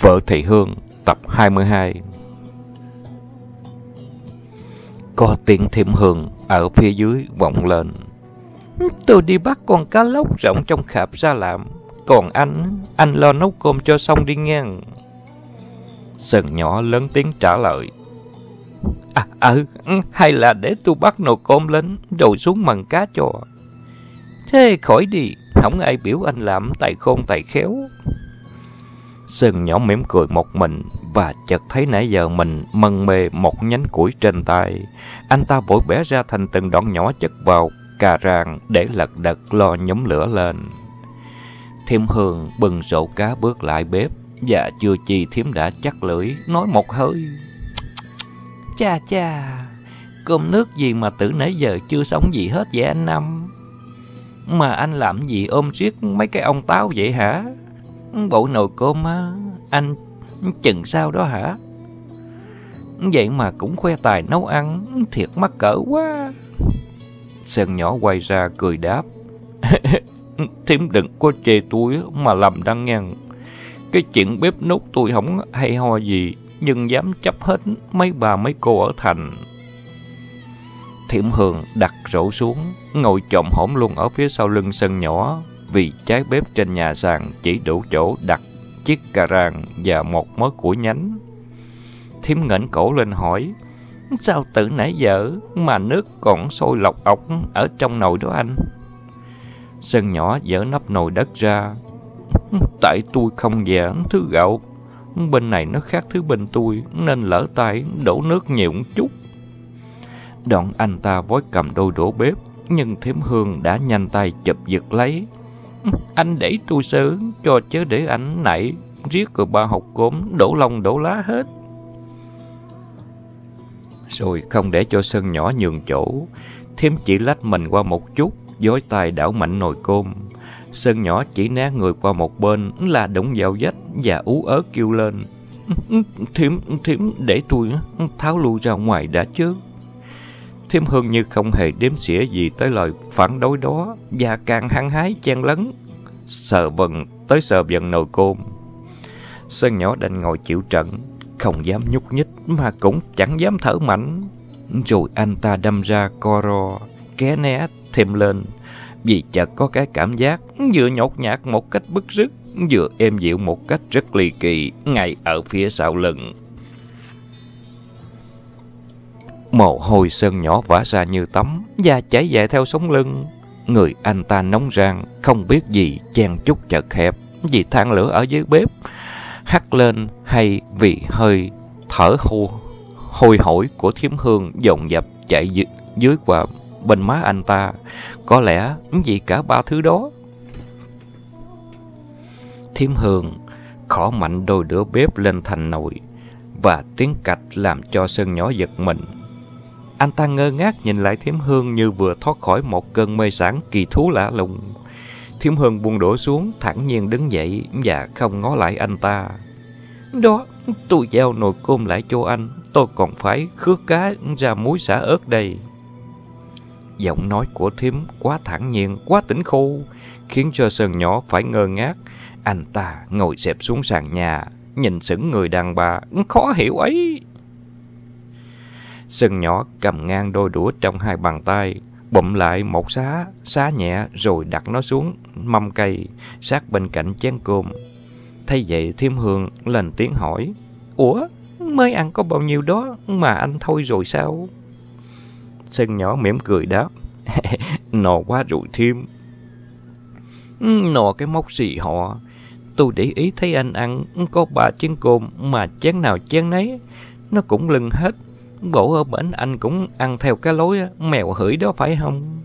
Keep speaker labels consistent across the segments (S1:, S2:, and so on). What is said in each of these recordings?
S1: Vợ Thị Hương tập 22 Có tiếng thêm hương ở phía dưới vọng lên. Tôi đi bắt con cá lóc rộng trong khạp ra làm. Còn anh, anh lo nấu cơm cho xong đi nghe. Sần nhỏ lớn tiếng trả lời. À, ừ, hay là để tôi bắt nồi cơm lên, rồi xuống mần cá cho. Thế khỏi đi, không ai biểu anh làm tài khôn tài khéo. Sơn nhỏ mỉm cười một mình và chợt thấy nãy giờ mình mân mê một nhánh củi trên tay. Anh ta vội bẻ ra thành từng đoạn nhỏ chất vào cà ràng để lật đật lo nhóm lửa lên. Thiêm Hương bừng rổ cá bước lại bếp và chưa chi thiếm đã chắc lưỡi nói một hơi. Cha cha, cơm nước gì mà từ nãy giờ chưa sống gì hết vậy anh Năm? Mà anh làm gì ôm riết mấy cái ông táo vậy hả? Bộ nồi cơm á, anh chừng sao đó hả? Vậy mà cũng khoe tài nấu ăn, thiệt mắc cỡ quá. Sơn nhỏ quay ra cười đáp. Thím đừng có chê tôi mà làm đăng ngăn. Cái chuyện bếp nút tôi không hay ho gì, nhưng dám chấp hết mấy bà mấy cô ở thành. Thiểm hường đặt rổ xuống, ngồi chồm hổm luôn ở phía sau lưng sân nhỏ, vì trái bếp trên nhà sàn chỉ đủ chỗ đặt chiếc cà ràng và một mớ củi nhánh. Thiếm ngẩng cổ lên hỏi, sao từ nãy giờ mà nước còn sôi lọc ọc ở trong nồi đó anh? Sân nhỏ dỡ nắp nồi đất ra. Tại tôi không dẻ thứ gạo, bên này nó khác thứ bên tôi, nên lỡ tay đổ nước nhiều một chút. Đoạn anh ta vói cầm đôi đổ bếp, nhưng thím hương đã nhanh tay chụp giật lấy. Anh để tôi sớ, cho chứ để anh nảy riết rồi ba học gốm đổ lông đổ lá hết. Rồi không để cho sân nhỏ nhường chỗ, thím chỉ lách mình qua một chút, dối tay đảo mạnh nồi cơm. Sơn nhỏ chỉ né người qua một bên là đụng vào vách và ú ớ kêu lên. Thiểm, thiểm, để tôi tháo lui ra ngoài đã chứ. Thiêm Hương như không hề đếm xỉa gì tới lời phản đối đó và càng hăng hái chen lấn, sờ vần tới sờ vần nồi cơm. Sơn nhỏ đành ngồi chịu trận, không dám nhúc nhích mà cũng chẳng dám thở mạnh. Rồi anh ta đâm ra co ro, ké né thêm lên, vì chợt có cái cảm giác vừa nhột nhạt một cách bức rứt, vừa êm dịu một cách rất ly kỳ ngay ở phía sau lưng. Mồ hôi sơn nhỏ vã ra như tắm, da chảy dài theo sống lưng. Người anh ta nóng rang, không biết gì, chen chút chật hẹp, vì than lửa ở dưới bếp. Hắt lên hay vì hơi thở hô, hôi hổi của thiếm hương dồn dập chạy dưới, dưới qua bên má anh ta. Có lẽ vì cả ba thứ đó. Thiếm hương khỏ mạnh đôi đũa bếp lên thành nồi và tiếng cạch làm cho Sơn nhỏ giật mình. Anh ta ngơ ngác nhìn lại Thiếm Hương như vừa thoát khỏi một cơn mê sản kỳ thú lạ lùng. Thiếm Hương buông đổ xuống, thẳng nhiên đứng dậy và không ngó lại anh ta. Đó, tôi giao nồi cơm lại cho anh, tôi còn phải khước cá ra muối xả ớt đây. Giọng nói của Thiếm quá thẳng nhiên, quá tỉnh khô, khiến cho Sơn nhỏ phải ngơ ngác. Anh ta ngồi xẹp xuống sàn nhà, nhìn sững người đàn bà, khó hiểu ấy. Sừng nhỏ cầm ngang đôi đũa trong hai bàn tay, bụm lại một xá, xá nhẹ rồi đặt nó xuống mâm cây, sát bên cạnh chén cơm. Thay vậy Thiêm Hương lên tiếng hỏi, Ủa, mới ăn có bao nhiêu đó mà anh thôi rồi sao? Sừng nhỏ mỉm cười đáp, Nò quá rồi Thiêm. Nò cái mốc gì họ, tôi để ý thấy anh ăn có ba chén cơm mà chén nào chén nấy, nó cũng lưng hết gỗ ở bển anh cũng ăn theo cái lối mèo hửi đó phải không?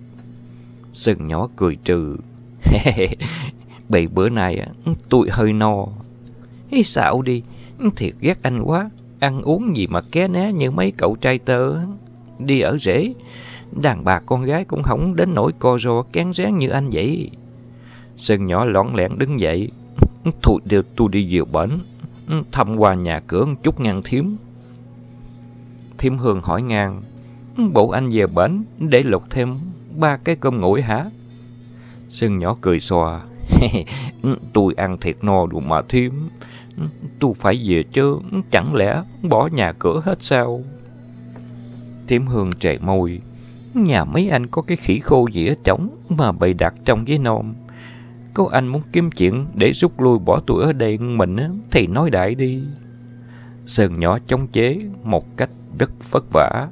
S1: Sừng nhỏ cười trừ. Bị bữa nay tôi hơi no. Ý xạo đi, thiệt ghét anh quá. Ăn uống gì mà ké né như mấy cậu trai tơ. Đi ở rễ, đàn bà con gái cũng không đến nỗi co ro kén rén như anh vậy. Sừng nhỏ lõn lẹn đứng dậy. Thôi đều tôi đi dìu bển, thăm qua nhà cửa chút ngăn thiếm. Thiêm Hương hỏi ngang, bộ anh về bển để lục thêm ba cái cơm nguội hả? Sưng nhỏ cười xòa, tôi ăn thiệt no đủ mà Thiêm, Tôi phải về chứ, chẳng lẽ bỏ nhà cửa hết sao? Thiêm hương trề môi. Nhà mấy anh có cái khỉ khô gì ở trống mà bày đặt trong giấy nôm? Có anh muốn kiếm chuyện để rút lui bỏ tôi ở đây mình thì nói đại đi. Sơn nhỏ chống chế một cách rất vất vả.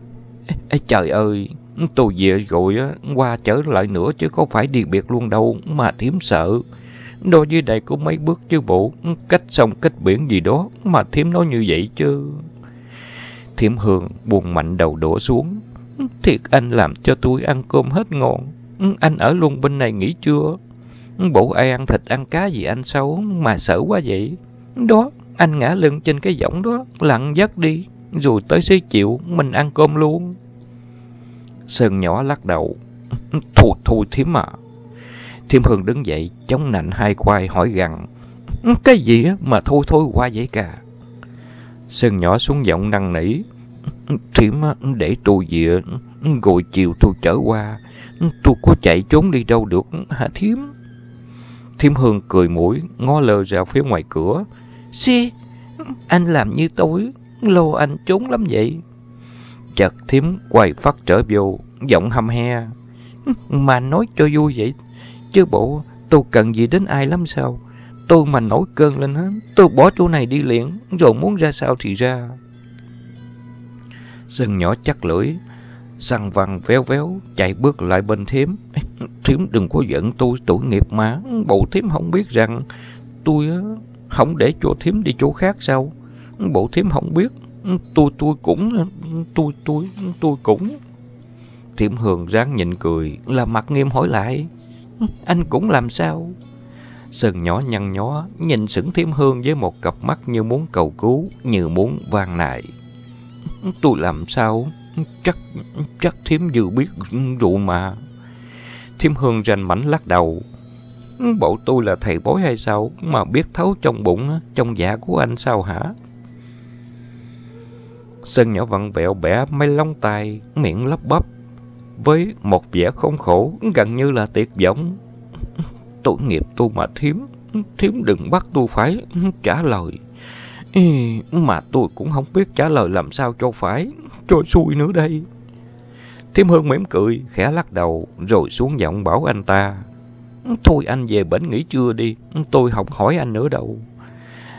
S1: Ê, trời ơi, tôi về rồi á, qua trở lại nữa chứ có phải đi biệt luôn đâu mà thiếm sợ. Đôi dưới đây có mấy bước chứ bộ, cách sông cách biển gì đó mà thiếm nói như vậy chứ. Thiểm Hương buồn mạnh đầu đổ xuống. Thiệt anh làm cho tôi ăn cơm hết ngon. Anh ở luôn bên này nghỉ chưa? Bộ ai ăn thịt ăn cá gì anh xấu mà sợ quá vậy? Đó, anh ngã lưng trên cái võng đó, lặng giấc đi. Rồi tới xế chịu, mình ăn cơm luôn. Sơn nhỏ lắc đầu. Thôi, thôi thím à. Thiêm Hương đứng dậy, chống nạnh hai quai hỏi gằn. Cái gì mà thôi thôi qua vậy cả? Sơn nhỏ xuống giọng năn nỉ. Thiểm để tôi về, rồi chiều tôi trở qua. Tôi có chạy trốn đi đâu được hả Thiêm? Thiêm Hương cười mũi, ngó lơ ra phía ngoài cửa. Xì, anh làm như tôi, lô anh trốn lắm vậy. Chợt thím quay phát trở vô, giọng hăm he. Mà nói cho vui vậy, chứ bộ tôi cần gì đến ai lắm sao? Tôi mà nổi cơn lên hết, tôi bỏ chỗ này đi liền, rồi muốn ra sao thì ra. Sơn nhỏ chắc lưỡi, săn văng véo véo, chạy bước lại bên thím. Thím đừng có giận tôi tội nghiệp mà, bộ thím không biết rằng tôi không để cho thím đi chỗ khác sao? Bộ thím không biết, tôi tôi cũng, tôi tôi tôi cũng. Thiểm Hường ráng nhịn cười, là mặt nghiêm hỏi lại. Anh cũng làm sao? Sơn nhỏ nhăn nhó, nhìn sững Thiểm Hương với một cặp mắt như muốn cầu cứu, như muốn van nài. Tôi làm sao? Chắc, chắc Thiểm Dư biết rượu mà. Thiểm Hương rành mảnh lắc đầu. Bộ tôi là thầy bói hay sao mà biết thấu trong bụng, trong dạ của anh sao hả? Sơn nhỏ vặn vẹo bẻ mấy lông tài miệng lắp bắp, với một vẻ không khổ, gần như là tuyệt vọng. Tội nghiệp tôi mà thiếm, thiếm đừng bắt tôi phải trả lời. Mà tôi cũng không biết trả lời làm sao cho phải, cho xui nữa đây. Thiếm Hương mỉm cười, khẽ lắc đầu, rồi xuống giọng bảo anh ta. Thôi anh về bển nghỉ trưa đi, tôi không hỏi anh nữa đâu.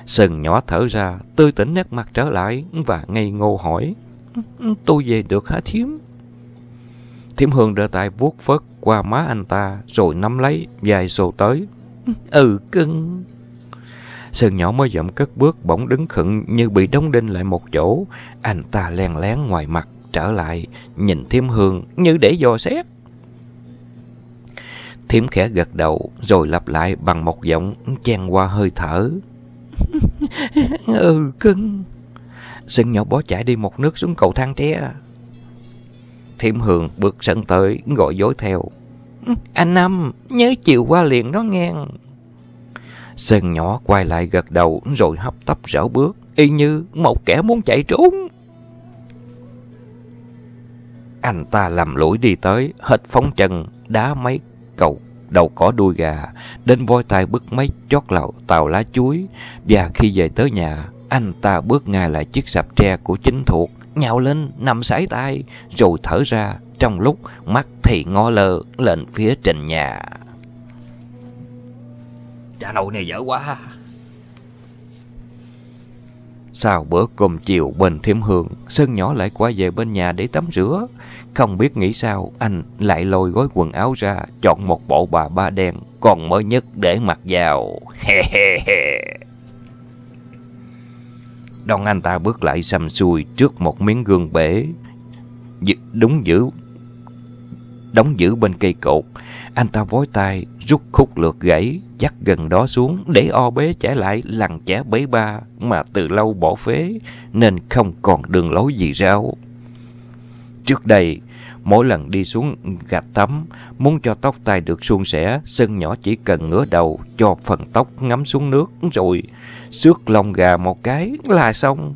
S1: Sừng nhỏ thở ra, tươi tỉnh nét mặt trở lại và ngây ngô hỏi. Tôi về được hả thiếm? Thiểm Hương đưa tay vuốt phớt qua má anh ta, rồi nắm lấy, dài xô tới. Ừ, cưng. Sừng nhỏ mới dậm cất bước, bỗng đứng khựng như bị đóng đinh lại một chỗ. Anh ta len lén ngoài mặt, trở lại, nhìn Thiểm Hương như để dò xét. Thiểm khẽ gật đầu, rồi lặp lại bằng một giọng chen qua hơi thở. ừ, cưng. sừng nhỏ bó chạy đi một nước xuống cầu thang tre. Thiểm Hương bước sân tới, gọi dối theo. Ừ, anh Năm, nhớ chiều qua liền đó nghe. Sơn nhỏ quay lại gật đầu rồi hấp tấp rảo bước, y như một kẻ muốn chạy trốn. Anh ta lầm lũi đi tới, hết phóng chân, đá mấy cầu đầu cỏ đuôi gà, đến voi tay bứt mấy chót lậu tàu lá chuối. Và khi về tới nhà, anh ta bước ngay lại chiếc sạp tre của chính thuộc, nhào lên, nằm sải tay, rồi thở ra, trong lúc mắt thì ngó lơ lên phía trình nhà.
S2: Cha nội này dở quá.
S1: Sau bữa cơm chiều bên thiểm hương, Sơn nhỏ lại qua về bên nhà để tắm rửa. Không biết nghĩ sao, anh lại lôi gói quần áo ra, chọn một bộ bà ba đen, còn mới nhất để mặc vào. He he he. đòn anh ta bước lại xăm xui trước một miếng gương bể. Đúng giữ, đóng giữ bên cây cột. Anh ta vối tay, rút khúc lược gãy, dắt gần đó xuống để o bế trẻ lại lằn trẻ bấy ba mà từ lâu bỏ phế nên không còn đường lối gì rao. Trước đây, mỗi lần đi xuống gạch tắm, muốn cho tóc tai được suôn sẻ, sân nhỏ chỉ cần ngửa đầu cho phần tóc ngắm xuống nước rồi xước lông gà một cái là xong.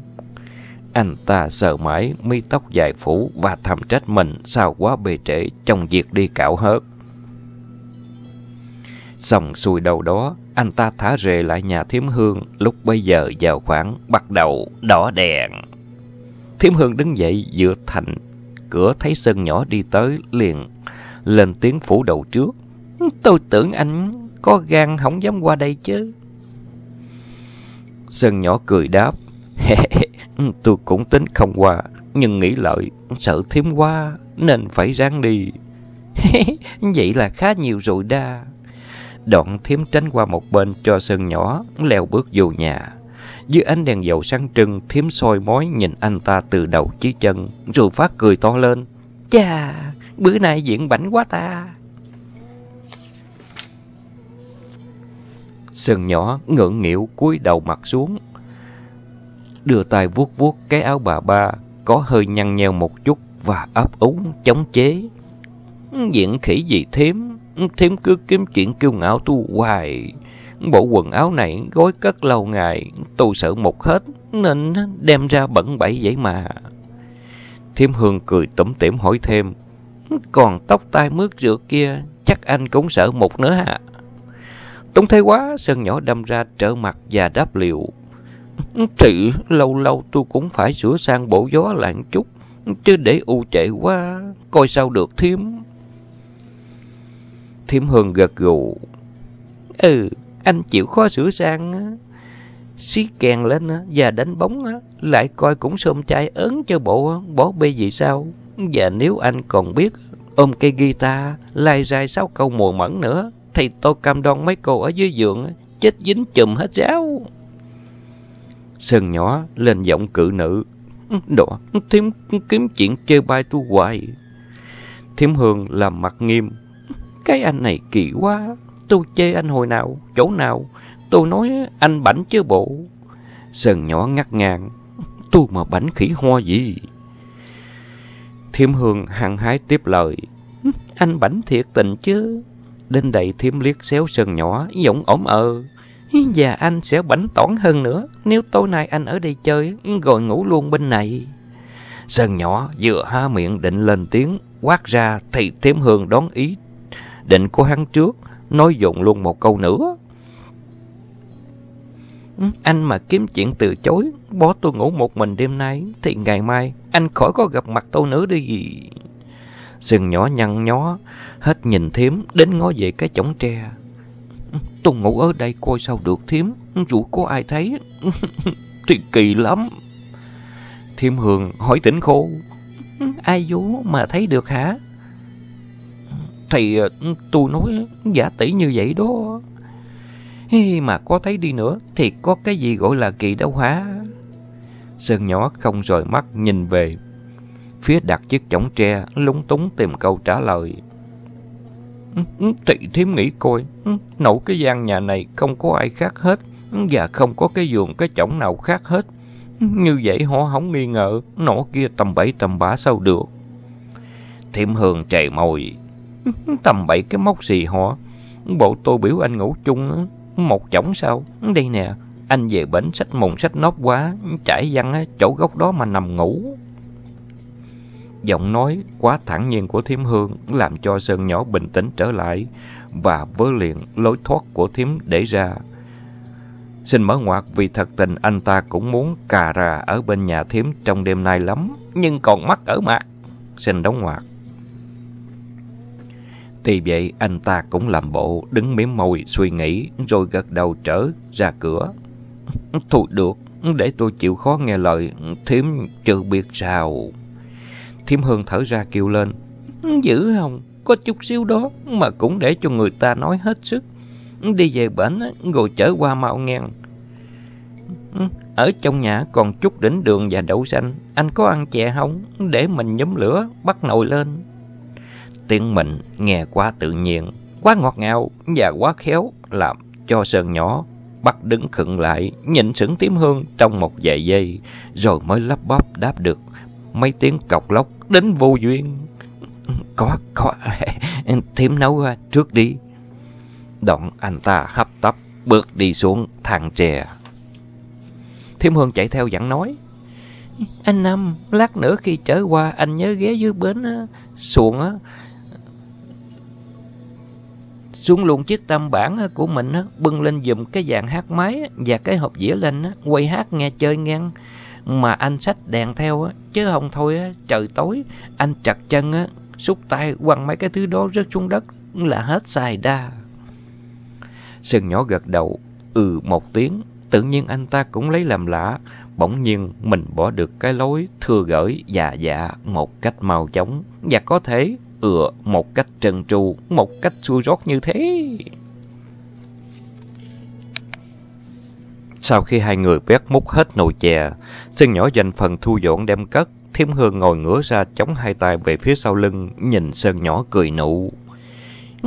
S1: Anh ta sợ mãi mi tóc dài phủ và thầm trách mình sao quá bề trễ trong việc đi cạo hớt. Xong xuôi đầu đó, anh ta thả rề lại nhà thiếm hương, lúc bây giờ vào khoảng bắt đầu đỏ đèn. Thiếm hương đứng dậy dựa thành cửa thấy Sơn nhỏ đi tới liền lên tiếng phủ đầu trước. Tôi tưởng anh có gan không dám qua đây chứ. Sơn nhỏ cười đáp. tôi cũng tính không qua, nhưng nghĩ lợi, sợ thiếm qua nên phải ráng đi. Vậy là khá nhiều rồi đa. Đoạn thiếm tránh qua một bên cho Sơn nhỏ leo bước vô nhà. Dưới ánh đèn dầu sáng trưng, thiếm soi mói nhìn anh ta từ đầu chí chân, rồi phát cười to lên. Chà, bữa nay diễn bảnh quá ta. Sơn nhỏ ngượng nghịu cúi đầu mặt xuống, đưa tay vuốt vuốt cái áo bà ba, có hơi nhăn nheo một chút và ấp úng chống chế. Diện khỉ gì Thím? Thím cứ kiếm chuyện kiêu ngạo tu hoài. Bộ quần áo này gói cất lâu ngày, tôi sợ một hết, nên đem ra bẩn bẫy vậy mà. Thiêm Hương cười tủm tỉm hỏi thêm, còn tóc tai mướt rượt kia, chắc anh cũng sợ một nữa hả? Túng thế quá, Sơn nhỏ đâm ra trở mặt và đáp liệu. Thì lâu lâu tôi cũng phải sửa sang bộ gió lạng chút, chứ để u trệ quá, coi sao được thiếm. Thiếm Hương gật gù. Ừ, anh chịu khó sửa sang xí kèn lên và đánh bóng lại coi cũng xôm chai ớn cho bộ bỏ bê gì sao. Và nếu anh còn biết ôm cây guitar, lai rai sáu câu mùa mẫn nữa, thì tôi cam đoan mấy cô ở dưới giường chết dính chùm hết ráo. Sơn nhỏ lên giọng cự nữ. Đỏ, thím kiếm chuyện chơi bai tu hoài. Thím Hương làm mặt nghiêm. Cái anh này kỳ quá. Tôi chê anh hồi nào, chỗ nào. Tôi nói anh bảnh chứ bộ. Sơn nhỏ ngắt ngang. Tôi mà bảnh khỉ hoa gì. Thiêm Hương hăng hái tiếp lời. Anh bảnh thiệt tình chứ. Đến đây thiêm liếc xéo Sơn nhỏ, giọng ổm ờ. Và anh sẽ bảnh tỏn hơn nữa nếu tối nay anh ở đây chơi, rồi ngủ luôn bên này. Sơn nhỏ vừa há miệng định lên tiếng, quát ra thì Thiếm Hương đón ý. Định của hắn trước, nói dụng luôn một câu nữa. Ừ, anh mà kiếm chuyện từ chối, bỏ tôi ngủ một mình đêm nay, thì ngày mai anh khỏi có gặp mặt tôi nữa đi gì. Sơn nhỏ nhăn nhó, hết nhìn thiếm đến ngó về cái chổng tre. Tôi ngủ ở đây coi sao được thiếm, dù có ai thấy thì kỳ lắm. Thiêm hường hỏi tỉnh khô, ai vô mà thấy được hả? Thì ờ, tôi nói giả tỷ như vậy đó. Mà có thấy đi nữa thì có cái gì gọi là kỳ đâu hả? Sơn nhỏ không rời mắt nhìn về. Phía đặt chiếc chổng tre lúng túng tìm câu trả lời. Ừ, tị thiếm nghĩ coi, ừ, nổ cái gian nhà này không có ai khác hết, ừ, và không có cái giường cái chổng nào khác hết. Như vậy họ không nghi ngờ, nổ kia tầm bậy tầm bả sao được. Thiểm hường chảy mồi, tầm bậy cái móc gì họ, bộ tôi biểu anh ngủ chung, một chổng sao? Đây nè, anh về bến sách mùng sách nóc quá, trải văn chỗ góc đó mà nằm ngủ. Giọng nói quá thẳng nhiên của Thiếm Hương làm cho Sơn nhỏ bình tĩnh trở lại và vớ liền lối thoát của Thiếm để ra. Xin mở ngoặt vì thật tình anh ta cũng muốn cà rà ở bên nhà Thiếm trong đêm nay lắm, nhưng còn mắc ở mặt. Xin đóng ngoặt. Thì vậy anh ta cũng làm bộ đứng miếm môi suy nghĩ rồi gật đầu trở ra cửa. Thôi được, để tôi chịu khó nghe lời, Thiếm chưa biết sao. Thiêm Hương thở ra kêu lên. Dữ Hồng, Có chút xíu đó mà cũng để cho người ta nói hết sức. Đi về bển rồi chở qua mạo ngang. Ở trong nhà còn chút đỉnh đường và đậu xanh. Anh có ăn chè không? Để mình nhóm lửa, bắt nồi lên. Tiếng mình nghe quá tự nhiên, quá ngọt ngào và quá khéo làm cho Sơn nhỏ bắt đứng khựng lại, nhìn sững tím hương trong một vài giây, rồi mới lắp bắp đáp được mấy tiếng cọc lóc đến vô duyên. Có, có, thím nấu à, trước đi. Đoạn anh ta hấp tấp bước đi xuống thang trè. Thiêm Hương chạy theo dặn nói. Anh Năm, lát nữa khi trở qua anh nhớ ghé dưới bến xuồng á. xuống luôn chiếc tam bản của mình, bưng lên dùm cái dàn hát máy và cái hộp dĩa lên, quay hát nghe chơi ngang. Mà anh xách đèn theo, á chứ không thôi á trời tối, anh chặt chân, á xúc tay quăng mấy cái thứ đó rớt xuống đất là hết xài đa. Sơn nhỏ gật đầu, ừ một tiếng, tự nhiên anh ta cũng lấy làm lạ, bỗng nhiên mình bỏ được cái lối thừa gửi dạ dạ một cách mau chóng và có thể ừa một cách trần tru, một cách xui rót như thế. Sau khi hai người bét múc hết nồi chè, Sơn nhỏ dành phần thu dọn đem cất, Thiêm Hương ngồi ngửa ra chống hai tay về phía sau lưng, nhìn Sơn nhỏ cười nụ.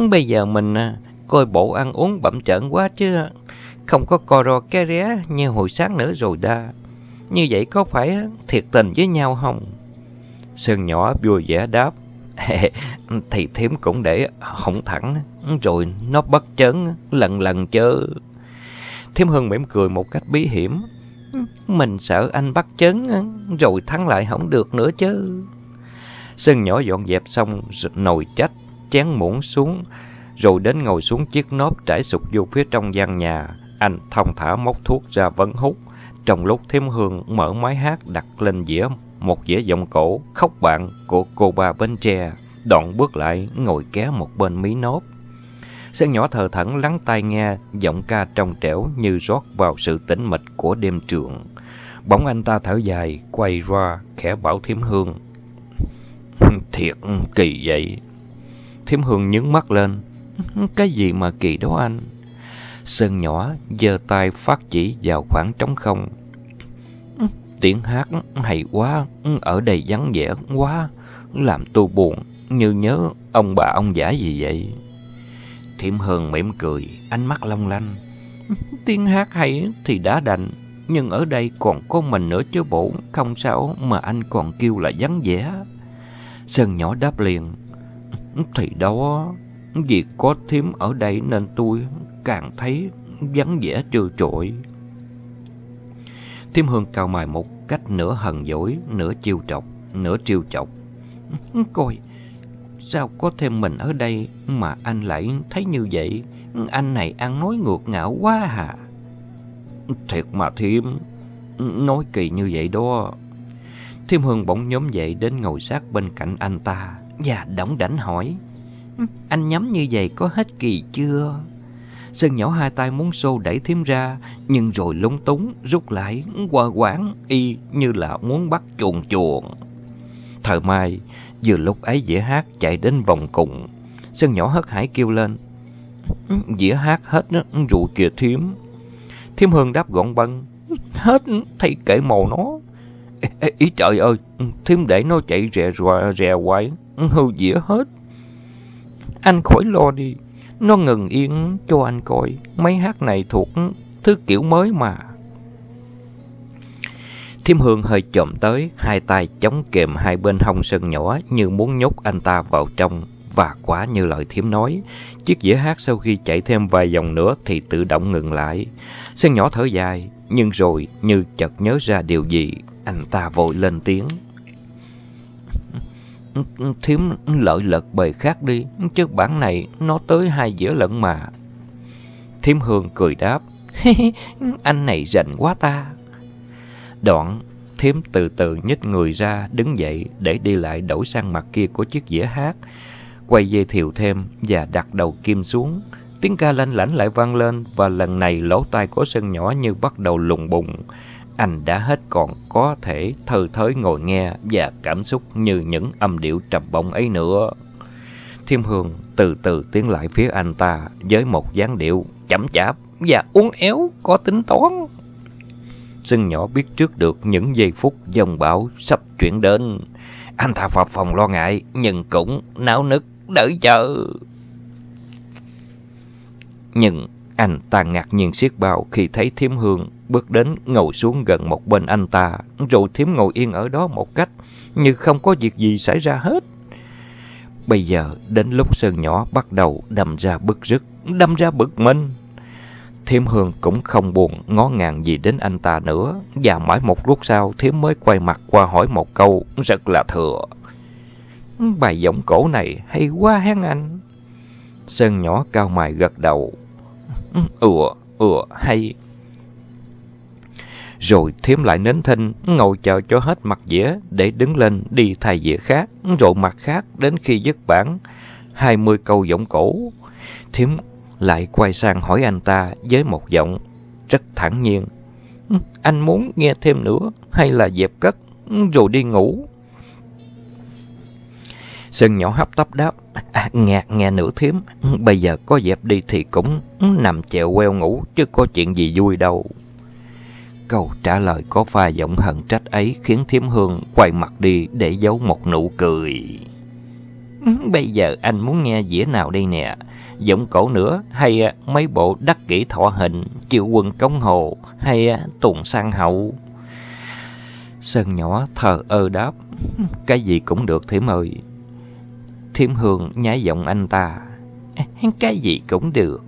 S1: Bây giờ mình à, coi bộ ăn uống bẩm trợn quá chứ, không có co ro cái ré như hồi sáng nữa rồi đa. Như vậy có phải thiệt tình với nhau không? Sơn nhỏ vui vẻ đáp. Thì thím cũng để hỏng thẳng, rồi nó bất chấn, lần lần chớ. Thiêm Hưng mỉm cười một cách bí hiểm. Mình sợ anh bắt chấn, rồi thắng lại không được nữa chứ. Sơn nhỏ dọn dẹp xong, nồi trách, chén muỗng xuống, rồi đến ngồi xuống chiếc nốp trải sụp vô phía trong gian nhà. Anh thông thả móc thuốc ra vấn hút. Trong lúc Thiêm Hương mở máy hát đặt lên dĩa một dĩa giọng cổ khóc bạn của cô ba bên tre, đoạn bước lại ngồi ké một bên mí nốt. Sơn nhỏ thờ thẫn lắng tai nghe giọng ca trong trẻo như rót vào sự tĩnh mịch của đêm trường. Bỗng anh ta thở dài, quay ra, khẽ bảo Thiểm Hương. Thiệt kỳ vậy. Thiểm Hương nhướng mắt lên. Cái gì mà kỳ đó anh? Sơn nhỏ giơ tay phát chỉ vào khoảng trống không. Tiếng hát hay quá, ở đây vắng vẻ quá, làm tôi buồn, như nhớ ông bà ông giả gì vậy. Thiểm Hương mỉm cười, ánh mắt long lanh. Tiếng hát hay thì đã đành, nhưng ở đây còn có mình nữa chứ bộ, không sao mà anh còn kêu là vắng vẻ. Sơn nhỏ đáp liền, thì đó, vì có thím ở đây nên tôi càng thấy vắng vẻ trừ trội. Thiêm Hương cao mày một cách nửa hờn dỗi, nửa chiêu trọc, nửa chiêu chọc. Coi, sao có thêm mình ở đây mà anh lại thấy như vậy? Anh này ăn nói ngược ngạo quá hả? Thiệt mà Thiêm, nói kỳ như vậy đó. Thiêm Hương bỗng nhóm dậy đến ngồi sát bên cạnh anh ta và đóng đảnh hỏi. Anh nhắm như vậy có hết kỳ chưa? Sơn nhỏ hai tay muốn xô đẩy Thiêm ra, nhưng rồi lúng túng, rút lại, qua quán, y như là muốn bắt chuồn chuồn. Thời mai, vừa lúc ấy dĩa hát chạy đến vòng cùng. Sơn nhỏ hất hải kêu lên. Dĩa hát hết rượu kìa thím. Thím Hương đáp gọn băng. Hết, thầy kể màu nó. Ê, ê, ý trời ơi, thím để nó chạy rè rè, rè hoài, hư dĩa hết. Anh khỏi lo đi. Nó ngừng yên cho anh coi, mấy hát này thuộc thứ kiểu mới mà. Thiêm Hương hơi chồm tới, hai tay chống kềm hai bên hông sân nhỏ như muốn nhốt anh ta vào trong. Và quả như lời thiếm nói, chiếc dĩa hát sau khi chạy thêm vài dòng nữa thì tự động ngừng lại. Sân nhỏ thở dài, nhưng rồi như chợt nhớ ra điều gì, anh ta vội lên tiếng thiếm lợi lật bề khác đi, chứ bản này nó tới hai dĩa lận mà. Thiếm Hương cười đáp, anh này rành quá ta. Đoạn, thiếm từ từ nhích người ra, đứng dậy để đi lại đổi sang mặt kia của chiếc dĩa hát, quay dây thiều thêm và đặt đầu kim xuống. Tiếng ca lanh lảnh lại vang lên và lần này lỗ tai của sân nhỏ như bắt đầu lùng bùng anh đã hết còn có thể thơ thới ngồi nghe và cảm xúc như những âm điệu trầm bổng ấy nữa. Thiêm Hương từ từ tiến lại phía anh ta với một dáng điệu chậm chạp và uốn éo có tính toán. Sưng nhỏ biết trước được những giây phút dòng bão sắp chuyển đến. Anh ta phập phòng lo ngại nhưng cũng náo nức đợi chờ. Nhưng anh ta ngạc nhiên siết bao khi thấy Thiếm Hương bước đến ngồi xuống gần một bên anh ta, rồi Thiếm ngồi yên ở đó một cách như không có việc gì xảy ra hết. Bây giờ đến lúc Sơn nhỏ bắt đầu đâm ra bức rứt, đâm ra bực mình. Thiếm Hương cũng không buồn ngó ngàng gì đến anh ta nữa, và mãi một lúc sau Thiếm mới quay mặt qua hỏi một câu rất là thừa. Bài giọng cổ này hay quá hén anh. Sơn nhỏ cao mày gật đầu. Ừ, ừ, hay. Rồi thiếm lại nến thinh, ngồi chờ cho hết mặt dĩa để đứng lên đi thay dĩa khác, rồi mặt khác đến khi dứt bản 20 câu giọng cổ. Thiếm lại quay sang hỏi anh ta với một giọng rất thẳng nhiên. Ừ, anh muốn nghe thêm nữa hay là dẹp cất ừ, rồi đi ngủ? Sơn nhỏ hấp tấp đáp, à, nghe, nghe nửa thiếm, ừ, bây giờ có dẹp đi thì cũng nằm chèo queo ngủ, chứ có chuyện gì vui đâu. Câu trả lời có pha giọng hận trách ấy khiến thiếm hương quay mặt đi để giấu một nụ cười. Bây giờ anh muốn nghe dĩa nào đây nè? Giọng cổ nữa hay à, mấy bộ đắc kỹ thọ hình, triệu quân công hồ hay à, tuần sang hậu? Sơn nhỏ thờ ơ đáp, cái gì cũng được thiếm ơi. Thiếm hương nhái giọng anh ta, cái gì cũng được.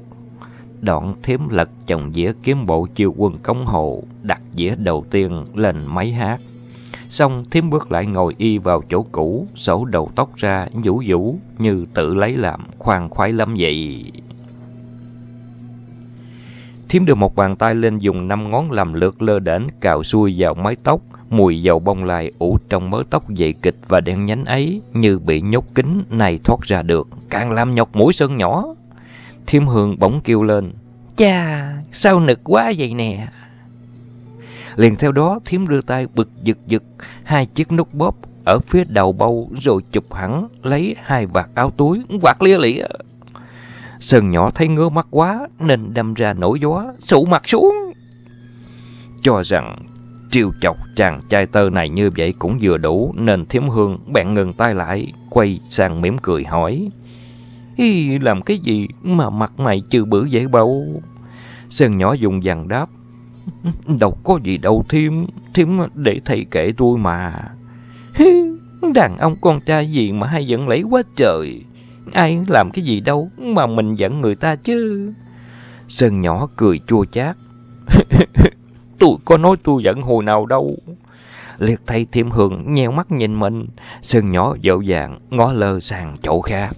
S1: Đoạn thiếm lật chồng dĩa kiếm bộ chiêu quân công hồ, đặt dĩa đầu tiên lên máy hát. Xong thiếm bước lại ngồi y vào chỗ cũ, sổ đầu tóc ra, vũ vũ như tự lấy làm, khoan khoái lắm vậy. Thiếm đưa một bàn tay lên dùng năm ngón làm lượt lơ đễnh cào xuôi vào mái tóc, mùi dầu bông lai ủ trong mớ tóc dày kịch và đen nhánh ấy như bị nhốt kín này thoát ra được, càng làm nhọc mũi sơn nhỏ. Thiêm Hương bỗng kêu lên, Cha, sao nực quá vậy nè. Liền theo đó, Thiếm đưa tay bực giật giật hai chiếc nút bóp ở phía đầu bâu rồi chụp hẳn lấy hai vạt áo túi quạt lia lịa. Sơn nhỏ thấy ngứa mắt quá nên đâm ra nổi gió, sụ mặt xuống. Cho rằng triều chọc chàng trai tơ này như vậy cũng vừa đủ nên thiếm hương bèn ngừng tay lại, quay sang mỉm cười hỏi. Ý, làm cái gì mà mặt mày trừ bữa dễ bầu? Sơn nhỏ dùng dằn đáp. Đâu có gì đâu thím, thím để thầy kể tôi mà. Đàn ông con trai gì mà hay giận lấy quá trời. Ai làm cái gì đâu mà mình giận người ta chứ. Sơn nhỏ cười chua chát. tôi có nói tôi giận hồi nào đâu. Liệt thầy thiêm hường nheo mắt nhìn mình. Sơn nhỏ dậu dàng ngó lơ sang chỗ khác.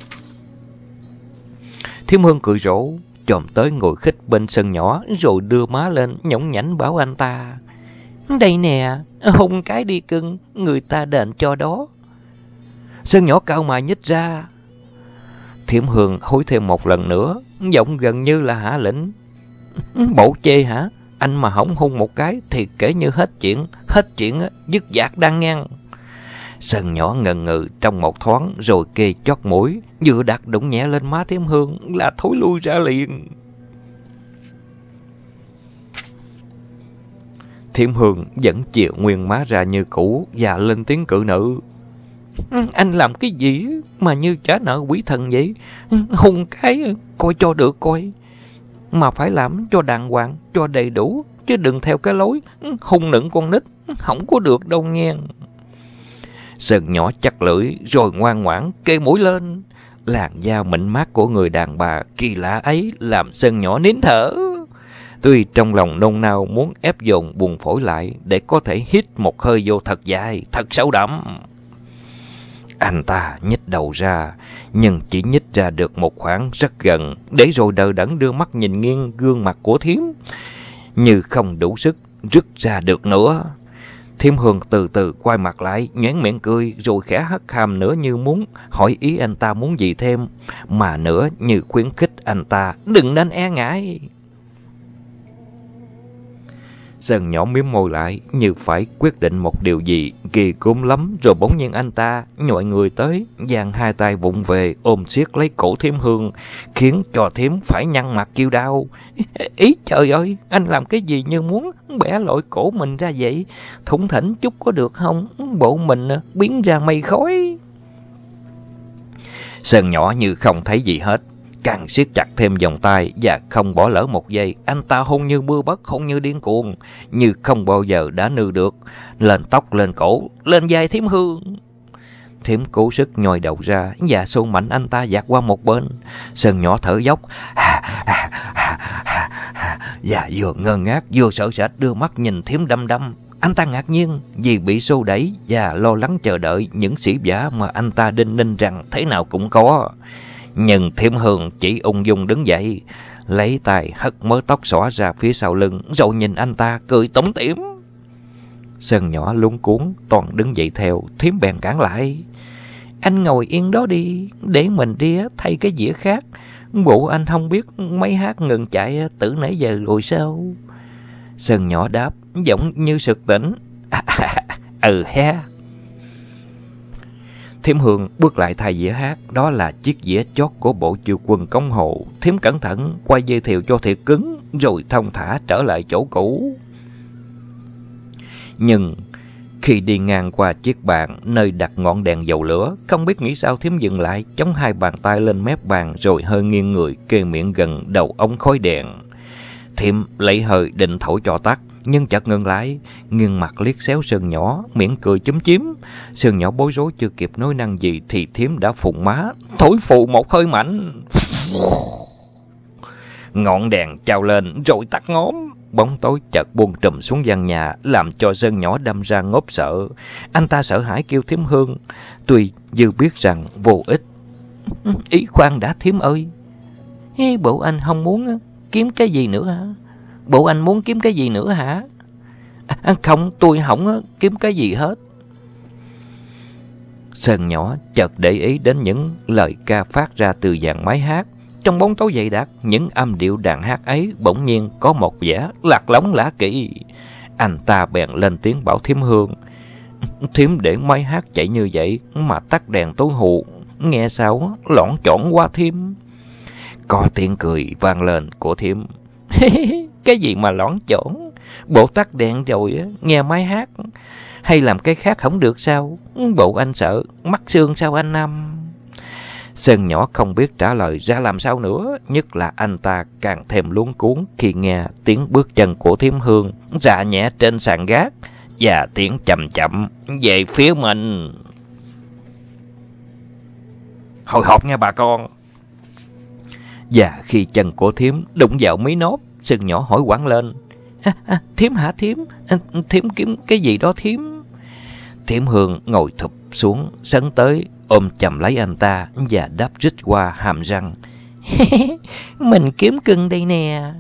S1: Thiêm hương cười rỗ, chồm tới ngồi khích bên sân nhỏ rồi đưa má lên nhõng nhảnh bảo anh ta. Đây nè, hung cái đi cưng, người ta đền cho đó. sân nhỏ cao mà nhích ra. Thiểm Hương hối thêm một lần nữa, giọng gần như là hạ lĩnh. Bộ chê hả? Anh mà không hung một cái thì kể như hết chuyện, hết chuyện dứt dạc đang ngang. Sơn nhỏ ngần ngừ trong một thoáng rồi kê chót mũi, vừa đặt đụng nhẹ lên má Thiểm Hương là thối lui ra liền. Thiểm Hương vẫn chịu nguyên má ra như cũ và lên tiếng cự nữ. Anh làm cái gì mà như trả nợ quỷ thần vậy? Hùng cái coi cho được coi. Mà phải làm cho đàng hoàng, cho đầy đủ, chứ đừng theo cái lối hung nựng con nít, không có được đâu nghe. Sơn nhỏ chặt lưỡi rồi ngoan ngoãn kê mũi lên. Làn da mịn mát của người đàn bà kỳ lạ ấy làm Sơn nhỏ nín thở. Tuy trong lòng nôn nao muốn ép dồn buồn phổi lại để có thể hít một hơi vô thật dài, thật sâu đậm. Anh ta nhích đầu ra, nhưng chỉ nhích ra được một khoảng rất gần, để rồi đờ đẫn đưa mắt nhìn nghiêng gương mặt của thiếm. Như không đủ sức, rứt ra được nữa. Thiêm Hương từ từ quay mặt lại, nhoáng miệng cười, rồi khẽ hất hàm nữa như muốn hỏi ý anh ta muốn gì thêm, mà nữa như khuyến khích anh ta đừng nên e ngại. Sơn nhỏ miếm môi lại, như phải quyết định một điều gì kỳ cúm lắm rồi bỗng nhiên anh ta nhọi người tới, giang hai tay vụng về, ôm siết lấy cổ thiếm hương, khiến cho thiếm phải nhăn mặt kêu đau. Ý, trời ơi, anh làm cái gì như muốn bẻ lội cổ mình ra vậy thủng thỉnh chút có được không bộ mình à, biến ra mây khói. Sơn nhỏ như không thấy gì hết càng siết chặt thêm vòng tay và không bỏ lỡ một giây, anh ta hôn như mưa bất, hôn như điên cuồng, như không bao giờ đã nư được, lên tóc, lên cổ, lên vai thiếm hương. Thiếm cố sức nhồi đầu ra, và xô mạnh anh ta dạt qua một bên, sơn nhỏ thở dốc, và vừa ngơ ngác, vừa sợ sệt đưa mắt nhìn thiếm đâm đâm. Anh ta ngạc nhiên vì bị xô đẩy và lo lắng chờ đợi những sĩ giả mà anh ta đinh ninh rằng thế nào cũng có. Nhưng thiểm hương chỉ ung dung đứng dậy, lấy tay hất mớ tóc xõa ra phía sau lưng, rồi nhìn anh ta cười tống tiểm. Sơn nhỏ luống cuốn, toàn đứng dậy theo, Thiểm bèn cản lại. Anh ngồi yên đó đi, để mình đi thay cái dĩa khác. Bộ anh không biết mấy hát ngừng chạy từ nãy giờ rồi sao? Sơn nhỏ đáp, giọng như sực tỉnh. À, ừ ha. Thiếm Hương bước lại thay dĩa hát, đó là chiếc dĩa chót của bộ chiêu quân công hộ. Thiếm cẩn thận, quay dây thiều cho thiệt cứng, rồi thông thả trở lại chỗ cũ. Nhưng khi đi ngang qua chiếc bàn nơi đặt ngọn đèn dầu lửa, không biết nghĩ sao Thiếm dừng lại, chống hai bàn tay lên mép bàn rồi hơi nghiêng người kê miệng gần đầu ống khói đèn. Thiếm lấy hơi định thổi cho tắt, nhưng chợt ngừng lại, nghiêng mặt liếc xéo Sơn nhỏ, miệng cười chúm chím. Sơn nhỏ bối rối chưa kịp nói năng gì thì thiếm đã phụng má, thổi phụ một hơi mạnh. Ngọn đèn trao lên rồi tắt ngóm. Bóng tối chợt buông trùm xuống gian nhà, làm cho Sơn nhỏ đâm ra ngốc sợ. Anh ta sợ hãi kêu thiếm hương, tuy dư biết rằng vô ích. Ý khoan đã thiếm ơi! Hey, bộ anh không muốn kiếm cái gì nữa hả? Bộ anh muốn kiếm cái gì nữa hả? À, không, tôi không kiếm cái gì hết. Sơn nhỏ chợt để ý đến những lời ca phát ra từ dàn máy hát. Trong bóng tối dày đặc, những âm điệu đàn hát ấy bỗng nhiên có một vẻ lạc lóng lạ kỳ. Anh ta bèn lên tiếng bảo Thiếm Hương. Thiếm để máy hát chạy như vậy mà tắt đèn tối hụ. Nghe sao lõn chọn qua Thiếm. Có tiếng cười vang lên của Thiếm. cái gì mà lõn chỏn? Bộ tắt đèn rồi nghe máy hát. Hay làm cái khác không được sao? Bộ anh sợ, mắt xương sao anh Năm? Sơn nhỏ không biết trả lời ra làm sao nữa, nhất là anh ta càng thêm luống cuốn khi nghe tiếng bước chân của thiếm hương dạ nhẹ trên sàn gác và tiếng chậm chậm về phía mình. Hồi hộp nghe bà con. Và khi chân của thiếm đụng vào mấy nốt, Sơn nhỏ hỏi quảng lên. À, à, thiếm hả thiếm? À, thiếm kiếm cái gì đó thiếm? Thiểm Hương ngồi thụp xuống, sấn tới, ôm chầm lấy anh ta và đáp rít qua hàm răng. Mình kiếm cưng đây nè.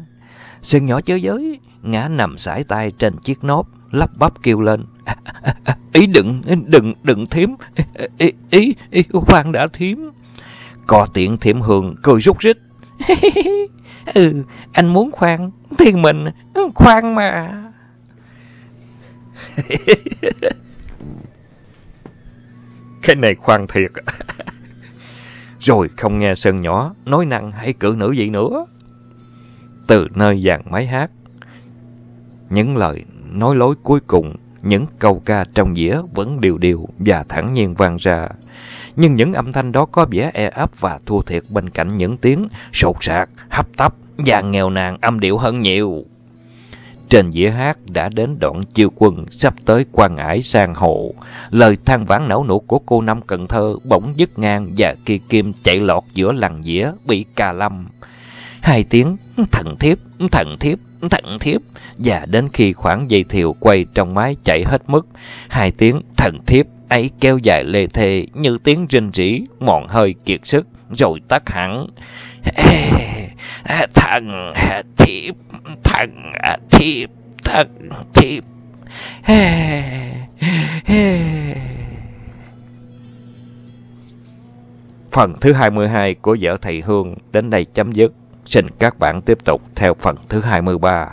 S1: Sơn nhỏ chớ giới, ngã nằm sải tay trên chiếc nốt, lắp bắp kêu lên. À, à, à, ý đừng, đừng, đừng thiếm, ý, ý, ý, khoan đã thiếm. Có tiện thiểm hương cười rút rít. ừ, anh muốn khoan, thì mình khoan mà. Cái này khoan thiệt. Rồi không nghe Sơn nhỏ nói năng hay cử nữ gì nữa. Từ nơi dàn máy hát, những lời nói lối cuối cùng, những câu ca trong dĩa vẫn đều đều và thẳng nhiên vang ra. Nhưng những âm thanh đó có vẻ e ấp và thua thiệt bên cạnh những tiếng sột sạc, hấp tấp và nghèo nàn âm điệu hơn nhiều. Trên dĩa hát đã đến đoạn chiêu quân sắp tới quan ải sang hộ. Lời than vãn não nụ của cô Năm Cần Thơ bỗng dứt ngang và kỳ kim chạy lọt giữa làng dĩa bị cà lâm. Hai tiếng thần thiếp, thần thiếp, thần thiếp và đến khi khoảng dây thiều quay trong máy chạy hết mức, hai tiếng thần thiếp ấy kéo dài lê thê như tiếng rinh rỉ, mòn hơi kiệt sức rồi tắt hẳn. Thần thiếp, thần thiếp, thần thiếp. Phần thứ 22 của vở thầy Hương đến đây chấm dứt. Xin các bạn tiếp tục theo phần thứ 23.